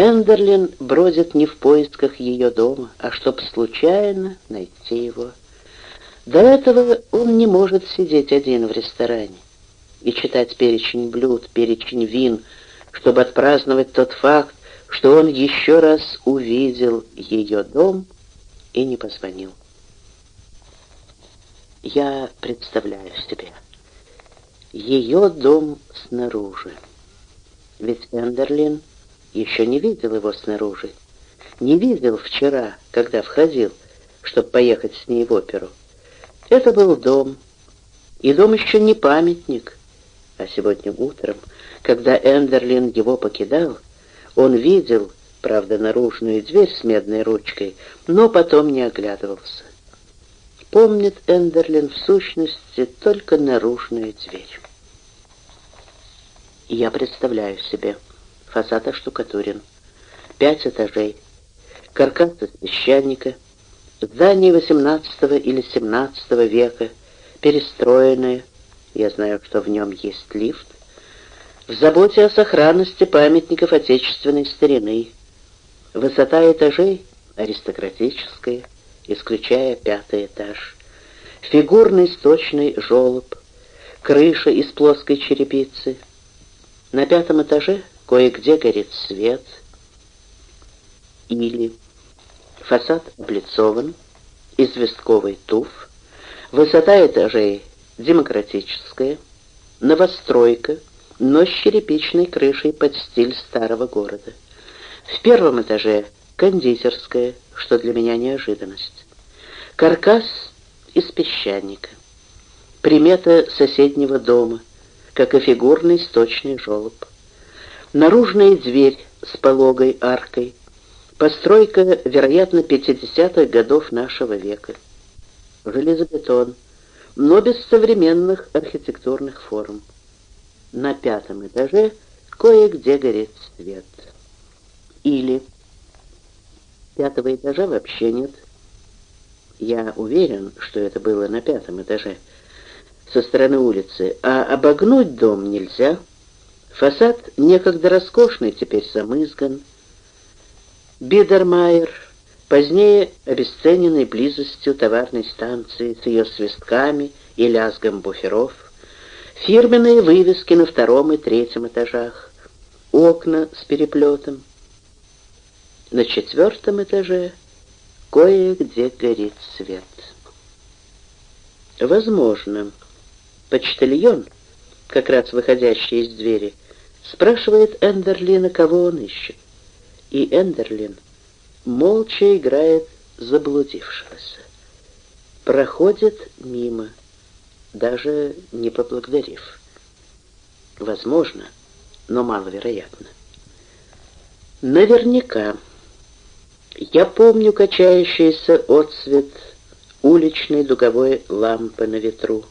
Эндерлин бродит не в поисках ее дома, а чтоб случайно найти его. До этого он не может сидеть один в ресторане и читать перечень блюд, перечень вин, чтобы отпраздновать тот факт, что он еще раз увидел ее дом и не позвонил. Я представляю себе ее дом снаружи. Ведь Эндерлин еще не видел его снаружи. Не видел вчера, когда входил, чтобы поехать с ней в оперу. Это был дом. И дом еще не памятник. А сегодня утром, когда Эндерлин его покидал, он видел, правда, наружную дверь с медной ручкой, но потом не оглядывался. Помнит Эндерлин в сущности только наружную дверь. Я представляю себе фасад оштукатурен, пять этажей, каркас из песчаника, здание XVIII или XVII века, перестроенное, я знаю, что в нем есть лифт, в заботе о сохранности памятников отечественной старины. Высота этажей аристократическая, исключая пятый этаж. Фигурный сточный желоб, крыша из плоской черепицы. На пятом этаже Кое-где горит свет. Или фасад облицован, известковый туф, высота этажей демократическая, новостройка, но с черепичной крышей под стиль старого города. В первом этаже кондитерская, что для меня неожиданность. Каркас из песчаника. Примета соседнего дома, как и фигурный сточный желоб. Наружная дверь с пологой аркой. Постройка, вероятно, 50-х годов нашего века. Железобетон, но без современных архитектурных форм. На пятом этаже кое-где горит свет. Или пятого этажа вообще нет. Я уверен, что это было на пятом этаже, со стороны улицы, а обогнуть дом нельзя — Фасад, некогда роскошный, теперь замызган. Бидермайер, позднее обесцененный близостью товарной станции с ее свистками и лязгом буферов, фирменные вывески на втором и третьем этажах, окна с переплетом. На четвертом этаже кое-где горит свет. Возможно, почтальон — как раз выходящий из двери, спрашивает Эндерлина, кого он ищет. И Эндерлин молча играет заблудившегося. Проходит мимо, даже не поблагодарив. Возможно, но маловероятно. Наверняка. Я помню качающийся отсвет уличной дуговой лампы на ветру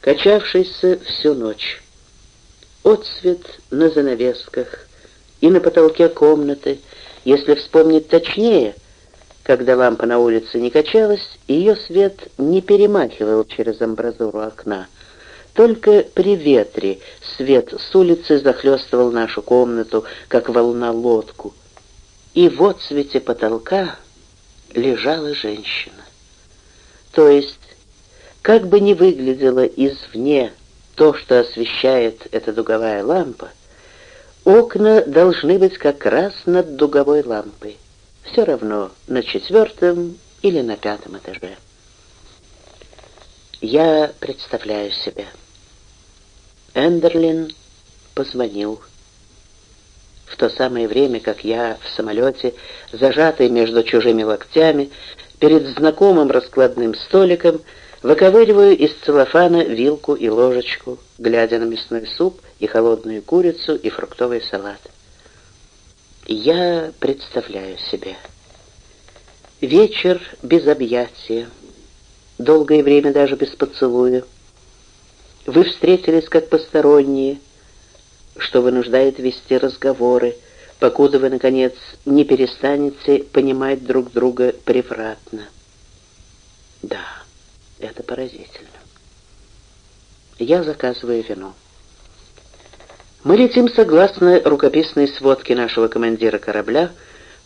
качавшийся всю ночь. Отсвет на занавесках и на потолке комнаты, если вспомнить точнее, когда лампа на улице не качалась, ее свет не перемахивал через амбразуру окна. Только при ветре свет с улицы захлестывал нашу комнату, как волна лодку. И в отсвете потолка лежала женщина. То есть как бы ни выглядело извне то, что освещает эта дуговая лампа, окна должны быть как раз над дуговой лампой. Все равно на четвертом или на пятом этаже. Я представляю себе. Эндерлин позвонил. В то самое время, как я в самолете, зажатый между чужими локтями, перед знакомым раскладным столиком, Выковыриваю из целлофана вилку и ложечку, глядя на мясной суп и холодную курицу и фруктовый салат. Я представляю себе. Вечер без объятия, долгое время даже без поцелуя. Вы встретились как посторонние, что вынуждает вести разговоры, покуда вы, наконец, не перестанете понимать друг друга превратно. Да. Это поразительно. Я заказываю вино. Мы летим согласно рукописной сводке нашего командира корабля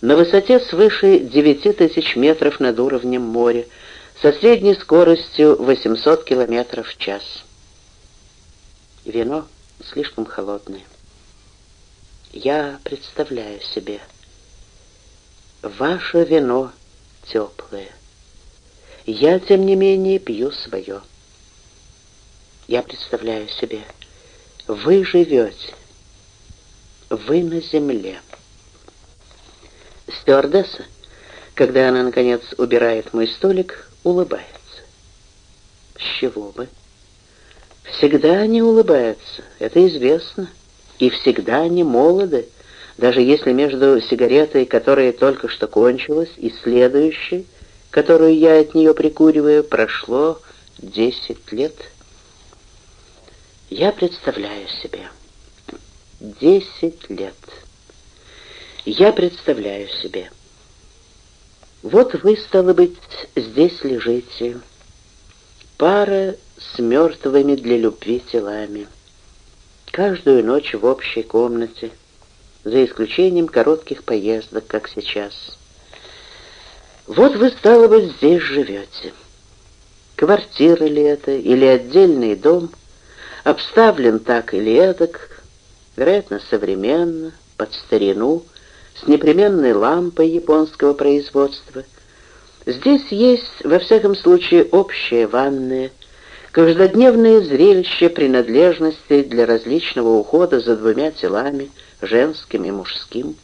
на высоте свыше 9000 метров над уровнем моря, со средней скоростью 800 километров в час. Вино слишком холодное. Я представляю себе. Ваше вино теплое. Я, тем не менее, пью свое. Я представляю себе. Вы живете. Вы на земле. Стюардесса, когда она, наконец, убирает мой столик, улыбается. С чего бы? Всегда они улыбаются, это известно. И всегда они молоды, даже если между сигаретой, которая только что кончилась, и следующей, которую я от нее прикуриваю, прошло десять лет. Я представляю себе. Десять лет. Я представляю себе. Вот вы, стало быть, здесь лежите. Пара с мертвыми для любви телами. Каждую ночь в общей комнате, за исключением коротких поездок, как сейчас. Вот вы, стало быть, здесь живете. Квартира ли это, или отдельный дом, обставлен так или эдак, вероятно, современно, под старину, с непременной лампой японского производства. Здесь есть, во всяком случае, общая ванная, каждодневное зрелище принадлежностей для различного ухода за двумя телами, женским и мужским.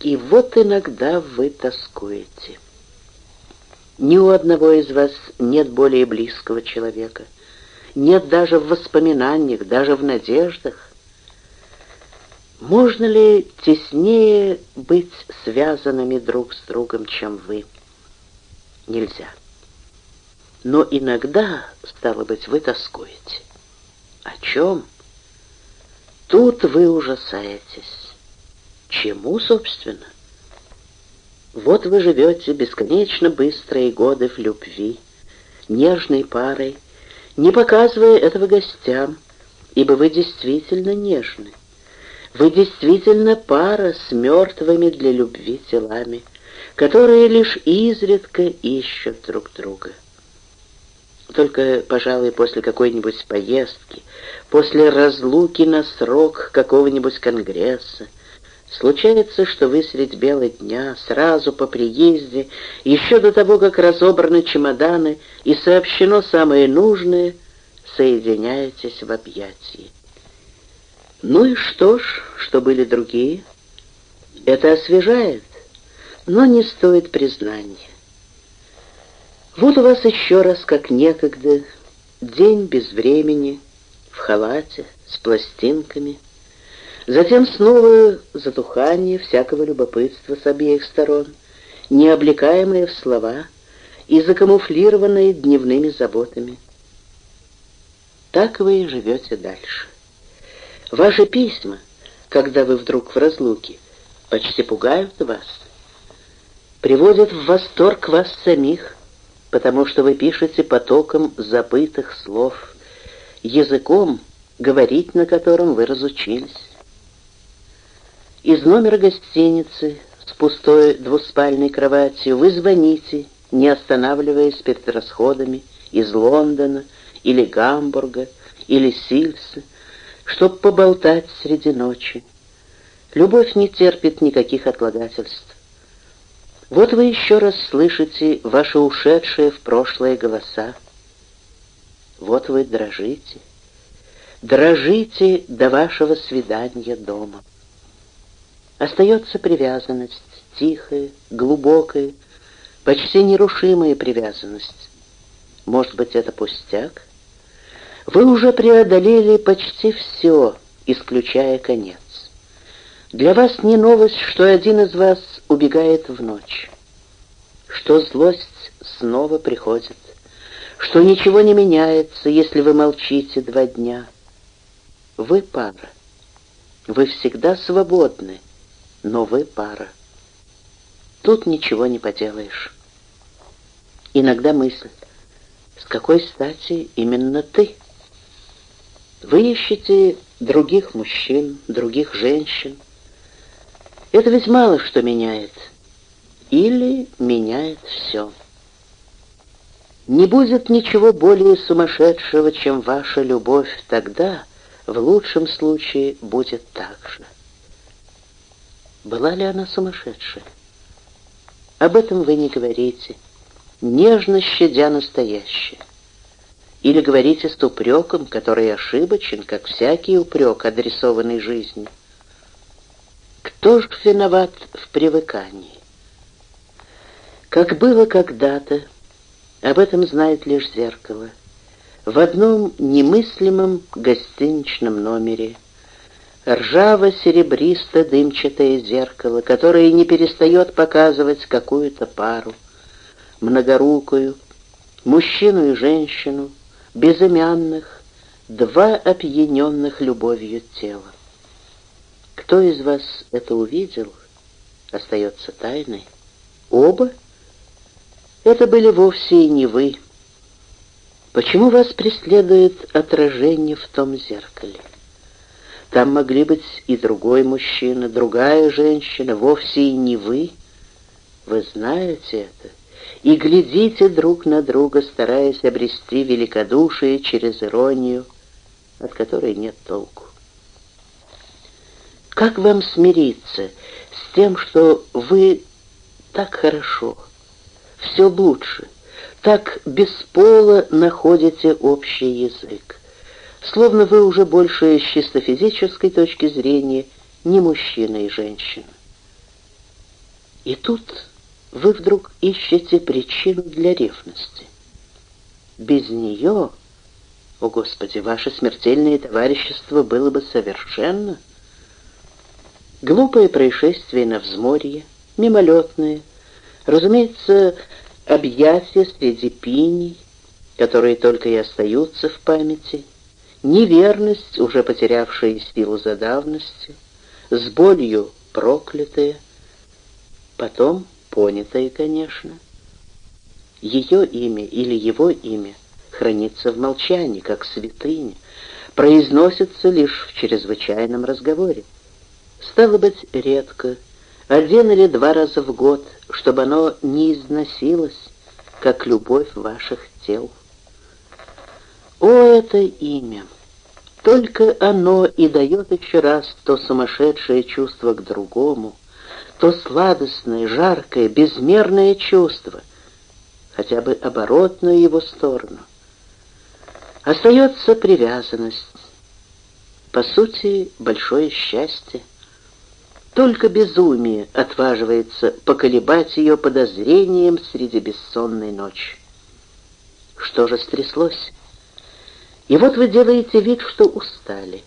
И вот иногда вы тоскуете. Ни у одного из вас нет более близкого человека. Нет даже в воспоминаниях, даже в надеждах. Можно ли теснее быть связанными друг с другом, чем вы? Нельзя. Но иногда, стало быть, вы тоскуете. О чем? Тут вы ужасаетесь. Чему, собственно? Вот вы живете бесконечно быстрые годы в любви, нежной парой, не показывая этого гостям, ибо вы действительно нежны. Вы действительно пара с мертвыми для любви телами, которые лишь изредка ищут друг друга. Только, пожалуй, после какой-нибудь поездки, после разлуки на срок какого-нибудь конгресса, Случается, что вы средь бела дня, сразу по приезде, еще до того, как разобраны чемоданы и сообщено самое нужное, соединяетесь в объятии. Ну и что ж, что были другие? Это освежает, но не стоит признания. Вот у вас еще раз, как некогда, день без времени, в халате, с пластинками — Затем снова затухание всякого любопытства с обеих сторон, не облекаемое в слова и закамуфлированное дневными заботами. Так вы и живете дальше. Ваши письма, когда вы вдруг в разлуке, почти пугают вас, приводят в восторг вас самих, потому что вы пишете потоком забытых слов, языком, говорить на котором вы разучились. Из номера гостиницы с пустой двуспальной кроватью вы звоните, не останавливаясь перед расходами, из Лондона или Гамбурга или Сильса, чтоб поболтать среди ночи. Любовь не терпит никаких отлагательств. Вот вы еще раз слышите ваши ушедшие в прошлое голоса. Вот вы дрожите, дрожите до вашего свидания дома. Остается привязанность, тихая, глубокая, почти нерушимая привязанность. Может быть, это пустяк? Вы уже преодолели почти все, исключая конец. Для вас не новость, что один из вас убегает в ночь, что злость снова приходит, что ничего не меняется, если вы молчите два дня. Вы пара. Вы всегда свободны но вы пара. Тут ничего не поделаешь. Иногда мысль, с какой стати именно ты? Вы ищете других мужчин, других женщин. Это ведь мало что меняет. Или меняет все. Не будет ничего более сумасшедшего, чем ваша любовь тогда, в лучшем случае, будет так же. Была ли она сумасшедшая? Об этом вы не говорите, нежно щадя настоящее. Или говорите с упреком, который ошибочен, как всякий упрек, адресованный жизни. Кто ж виноват в привыкании? Как было когда-то, об этом знает лишь зеркало. В одном немыслимом гостиничном номере ржаво-серебристо-дымчатое зеркало, которое не перестает показывать какую-то пару, многорукую, мужчину и женщину, безымянных, два опьяненных любовью тела. Кто из вас это увидел, остается тайной. Оба? Это были вовсе и не вы. Почему вас преследует отражение в том зеркале? Там могли быть и другой мужчина, другая женщина, вовсе и не вы. Вы знаете это и глядите друг на друга, стараясь обрести великодушие через иронию, от которой нет толку. Как вам смириться с тем, что вы так хорошо, все лучше, так бесполо находите общий язык, словно вы уже больше с чисто физической точки зрения не мужчина и женщина. И тут вы вдруг ищете причину для ревности. Без нее, о Господи, ваше смертельное товарищество было бы совершенно... Глупое происшествие на взморье, мимолетное, разумеется, объятия среди пиней, которые только и остаются в памяти, неверность, уже потерявшая силу за давностью, с болью проклятая, потом понятое, конечно. Ее имя или его имя хранится в молчании, как святыня, произносится лишь в чрезвычайном разговоре. Стало быть, редко, один или два раза в год, чтобы оно не износилось, как любовь ваших тел. О, это имя! Только оно и дает еще раз то сумасшедшее чувство к другому — то сладостное, жаркое, безмерное чувство, хотя бы оборотную его сторону. Остается привязанность, по сути, большое счастье. Только безумие отваживается поколебать ее подозрением среди бессонной ночи. Что же стряслось? И вот вы делаете вид, что устали.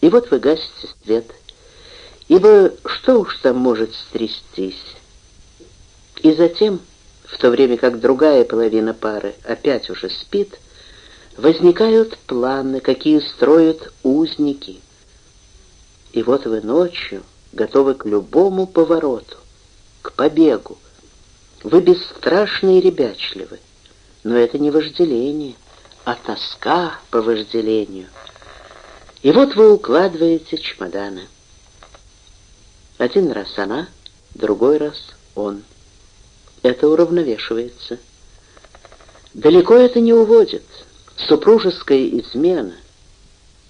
И вот вы гасите свет — ибо что уж там может стрястись? И затем, в то время как другая половина пары опять уже спит, возникают планы, какие строят узники. И вот вы ночью готовы к любому повороту, к побегу. Вы бесстрашны и ребячливы, но это не вожделение, а тоска по вожделению. И вот вы укладываете чемоданы. Один раз она, другой раз он. Это уравновешивается. Далеко это не уводит. Супружеская измена.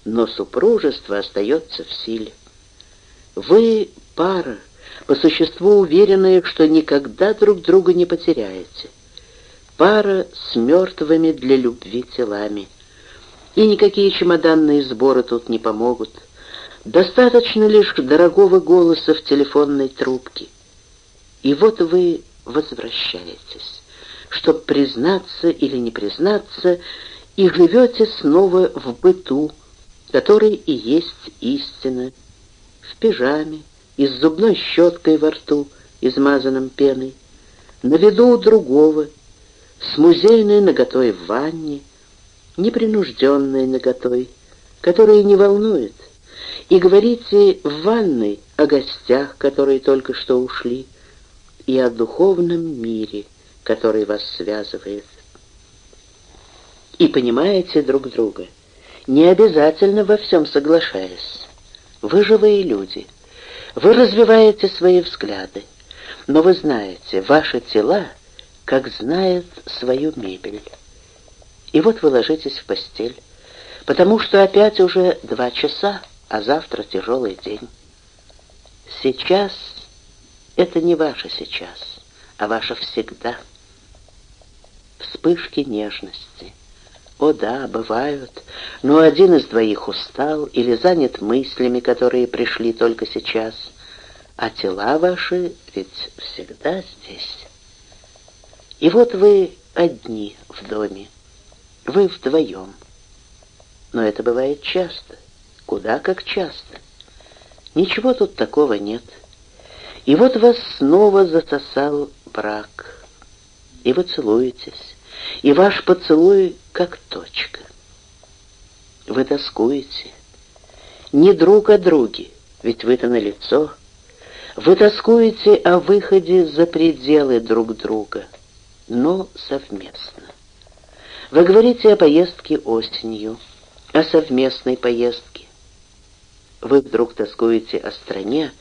Но супружество остается в силе. Вы пара, по существу уверенная, что никогда друг друга не потеряете. Пара с мертвыми для любви телами. И никакие чемоданные сборы тут не помогут. Достаточно лишь дорогого голоса в телефонной трубке. И вот вы возвращаетесь, чтобы признаться или не признаться, и живете снова в быту, который и есть истина, в пижаме и с зубной щеткой во рту, измазанным пеной, на виду у другого, с музейной наготой в ванне, непринужденной наготой, которая не волнует, и говорите в ванной о гостях, которые только что ушли, и о духовном мире, который вас связывает. И понимаете друг друга, не обязательно во всем соглашаясь. Вы живые люди. Вы развиваете свои взгляды. Но вы знаете, ваши тела, как знают свою мебель. И вот вы ложитесь в постель, потому что опять уже два часа, а завтра тяжелый день. Сейчас это не ваше сейчас, а ваше всегда. Вспышки нежности. О да, бывают, но один из двоих устал или занят мыслями, которые пришли только сейчас, а тела ваши ведь всегда здесь. И вот вы одни в доме, вы вдвоем. Но это бывает часто, куда как часто. Ничего тут такого нет. И вот вас снова засосал брак, и вы целуетесь, и ваш поцелуй как точка. Вы тоскуете, не друг о друге, ведь вы-то на лицо. Вы тоскуете о выходе за пределы друг друга, но совместно. Вы говорите о поездке осенью, о совместной поездке. Вы вдруг тоскуете о стране,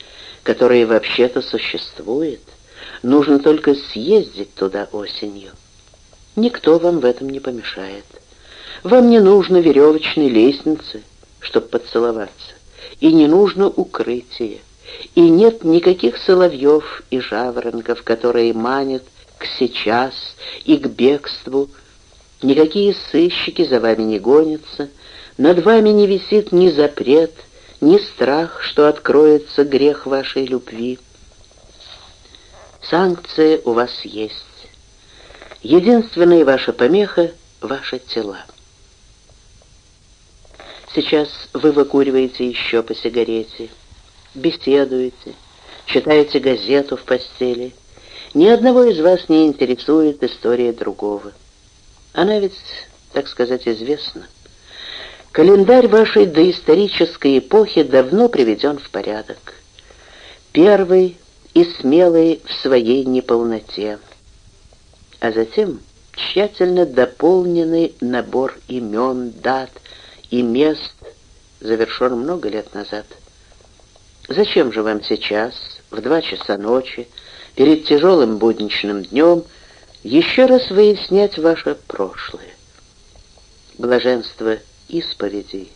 которая вообще-то существует. Нужно только съездить туда осенью. Никто вам в этом не помешает. Вам не нужно веревочной лестницы, чтобы поцеловаться, и не нужно укрытия, и нет никаких соловьев и жаворонков, которые манят к сейчас и к бегству. Никакие сыщики за вами не гонятся, над вами не висит ни запрет, ни страх, что откроется грех вашей любви. Санкция у вас есть. Единственная ваша помеха — ваши тела. Сейчас вы выкуриваете еще по сигарете, беседуете, читаете газету в постели. Ни одного из вас не интересует история другого. Она ведь, так сказать, известна. Календарь вашей доисторической эпохи давно приведен в порядок. Первый и смелый в своей неполноте — а затем тщательно дополненный набор имен, дат и мест завершен много лет назад. Зачем же вам сейчас, в два часа ночи, перед тяжелым будничным днем, еще раз выяснять ваше прошлое? Блаженство исповеди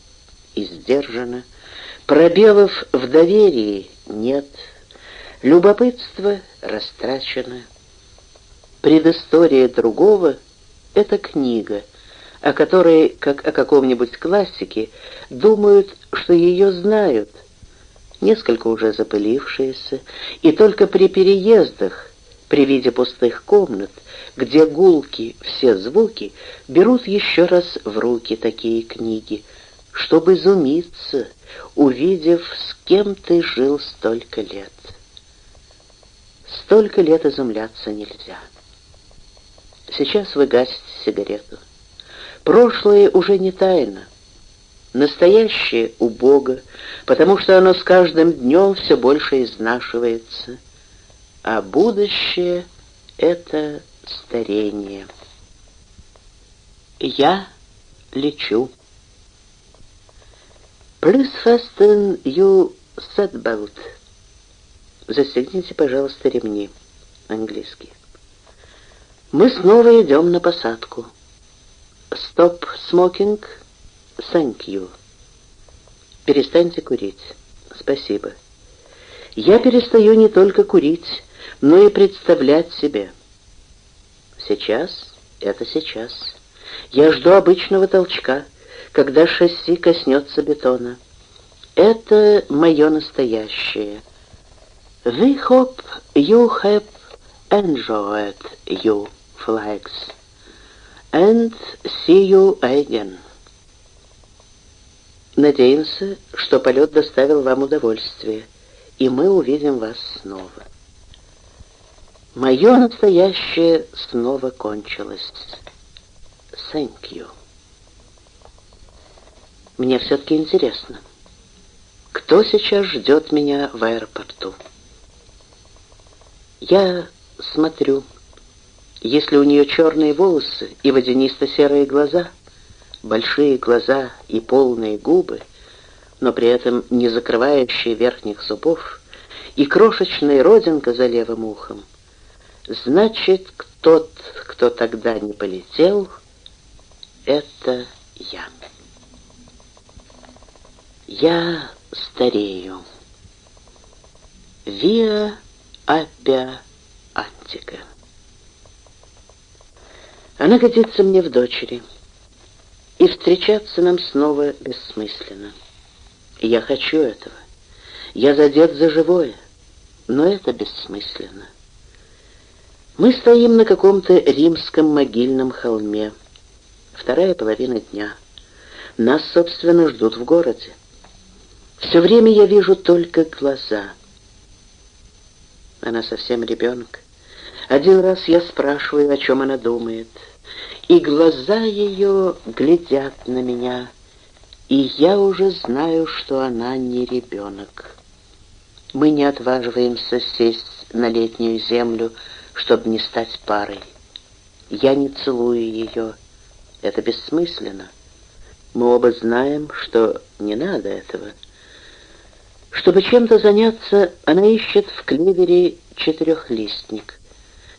издержано, пробелов в доверии нет, любопытство растрачено, Предыстория другого — это книга, о которой, как о каком-нибудь классике, думают, что ее знают, несколько уже запылившиеся, и только при переездах, при виде пустых комнат, где гулки все звуки, берут еще раз в руки такие книги, чтобы изумиться, увидев, с кем ты жил столько лет. Столько лет изумляться нельзя. Сейчас вы гасите сигарету. Прошлое уже не тайна. Настоящее у Бога, потому что оно с каждым днем все больше изнашивается. А будущее — это старение. Я лечу. Please fasten you seatbelt. Застегните, пожалуйста, ремни. Английский. Мы снова идем на посадку. Стоп смокинг. Thank you. Перестаньте курить. Спасибо. Я перестаю не только курить, но и представлять себе. Сейчас — это сейчас. Я жду обычного толчка, когда шасси коснется бетона. Это мое настоящее. We hope you have enjoyed you flags. And see you again. Надеемся, что полет доставил вам удовольствие, и мы увидим вас снова. Мое настоящее снова кончилось. Thank you. Мне все-таки интересно, кто сейчас ждет меня в аэропорту? Я смотрю если у нее черные волосы и водянисто-серые глаза, большие глаза и полные губы, но при этом не закрывающие верхних зубов, и крошечная родинка за левым ухом, значит, тот, кто тогда не полетел, это я. Я старею. Виа апя антика. Она годится мне в дочери, и встречаться нам снова бессмысленно. Я хочу этого. Я задет за живое, но это бессмысленно. Мы стоим на каком-то римском могильном холме. Вторая половина дня. Нас, собственно, ждут в городе. Все время я вижу только глаза. Она совсем ребенок. Один раз я спрашиваю, о чем она думает, и глаза ее глядят на меня, и я уже знаю, что она не ребенок. Мы не отваживаемся сесть на летнюю землю, чтобы не стать парой. Я не целую ее. Это бессмысленно. Мы оба знаем, что не надо этого. Чтобы чем-то заняться, она ищет в клевере четырехлистник,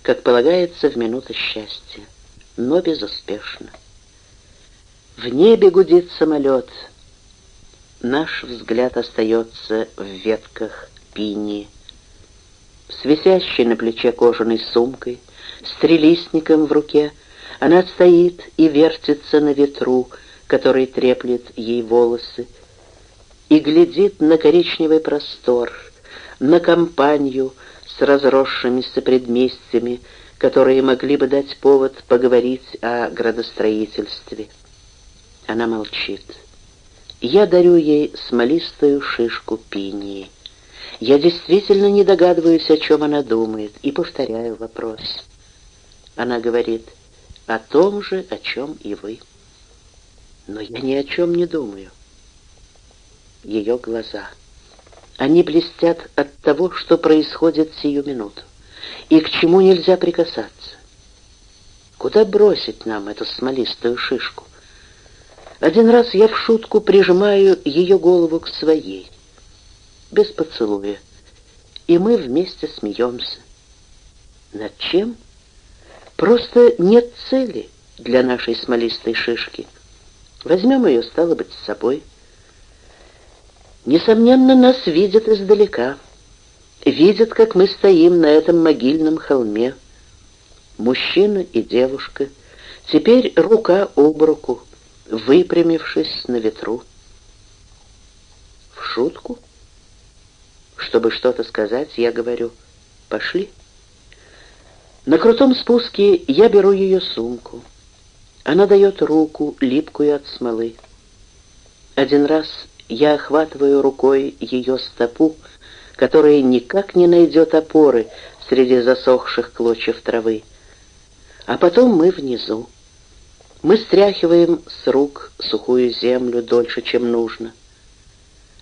как полагается в минуты счастья, но безуспешно. В небе гудит самолет. Наш взгляд остается в ветках пини, с на плече кожаной сумкой, с в руке, она стоит и вертится на ветру, который треплет ей волосы, и глядит на коричневый простор, на компанию с разросшимися предместьями, которые могли бы дать повод поговорить о градостроительстве. Она молчит. Я дарю ей смолистую шишку пинии. Я действительно не догадываюсь, о чем она думает, и повторяю вопрос. Она говорит, о том же, о чем и вы. Но я ни о чем не думаю. Ее глаза. Они блестят от того, что происходит сию минуту, и к чему нельзя прикасаться. Куда бросить нам эту смолистую шишку? Один раз я в шутку прижимаю ее голову к своей — без поцелуя. И мы вместе смеемся. Над чем? Просто нет цели для нашей смолистой шишки. Возьмем ее, стало быть, с собой. Несомненно, нас видят издалека. Видят, как мы стоим на этом могильном холме. Мужчина и девушка. Теперь рука об руку, выпрямившись на ветру. В шутку? Чтобы что-то сказать, я говорю «пошли». На крутом спуске я беру ее сумку. Она дает руку, липкую от смолы. Один раз я охватываю рукой ее стопу, которая никак не найдет опоры среди засохших клочьев травы. А потом мы внизу. Мы стряхиваем с рук сухую землю дольше, чем нужно.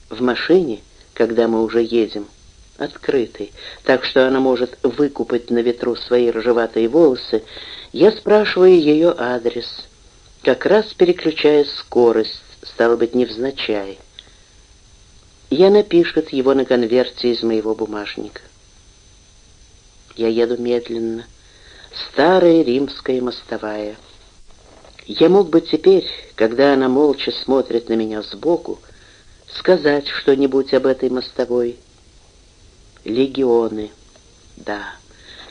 В машине когда мы уже едем, открытый, так что она может выкупать на ветру свои рыжеватые волосы, я спрашиваю ее адрес, как раз переключая скорость, стало быть, невзначай. Я напишет его на конверте из моего бумажника. Я еду медленно, старая римская мостовая. Я мог бы теперь, когда она молча смотрит на меня сбоку, сказать что-нибудь об этой мостовой. Легионы, да,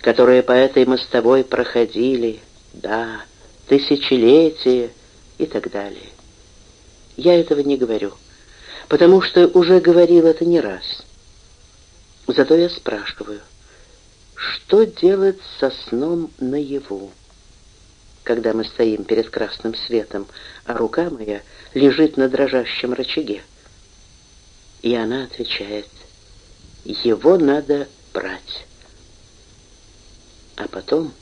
которые по этой мостовой проходили, да, тысячелетия и так далее. Я этого не говорю, потому что уже говорил это не раз. Зато я спрашиваю, что делать со сном наяву, когда мы стоим перед красным светом, а рука моя лежит на дрожащем рычаге? И она отвечает, его надо брать. А потом,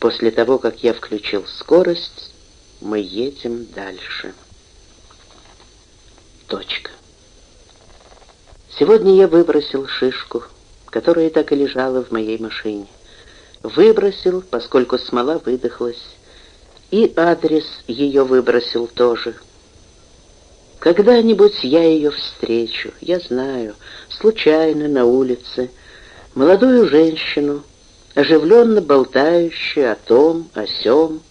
после того, как я включил скорость, мы едем дальше. Точка. Сегодня я выбросил шишку, которая так и лежала в моей машине. Выбросил, поскольку смола выдохлась, И адрес ее выбросил тоже. Когда-нибудь я ее встречу, я знаю, случайно на улице, молодую женщину, оживленно болтающую о том, о сём,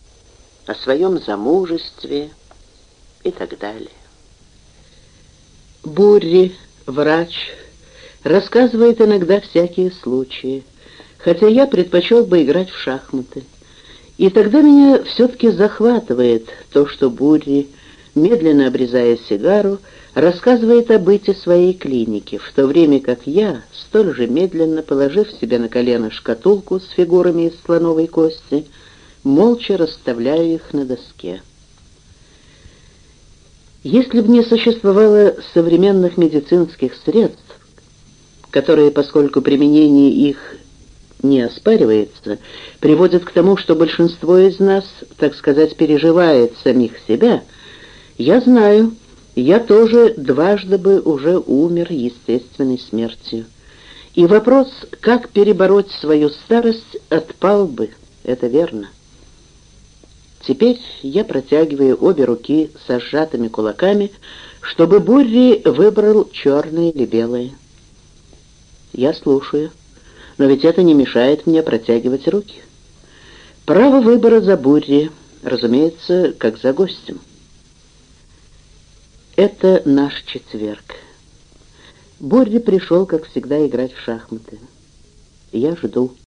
о своем замужестве и так далее. Бурри, врач, рассказывает иногда всякие случаи, хотя я предпочел бы играть в шахматы. И тогда меня все-таки захватывает то, что Бурри, медленно обрезая сигару, рассказывает о быте своей клиники, в то время как я, столь же медленно положив себе на колено шкатулку с фигурами из слоновой кости, молча расставляю их на доске. Если бы не существовало современных медицинских средств, которые, поскольку применение их не оспаривается, приводит к тому, что большинство из нас, так сказать, переживает самих себя, я знаю, я тоже дважды бы уже умер естественной смертью. И вопрос, как перебороть свою старость, отпал бы, это верно. Теперь я протягиваю обе руки со сжатыми кулаками, чтобы Бурри выбрал черные или белые. Я слушаю, но ведь это не мешает мне протягивать руки. Право выбора за Бурри, разумеется, как за гостем. Это наш четверг. Бурри пришел, как всегда, играть в шахматы. Я жду.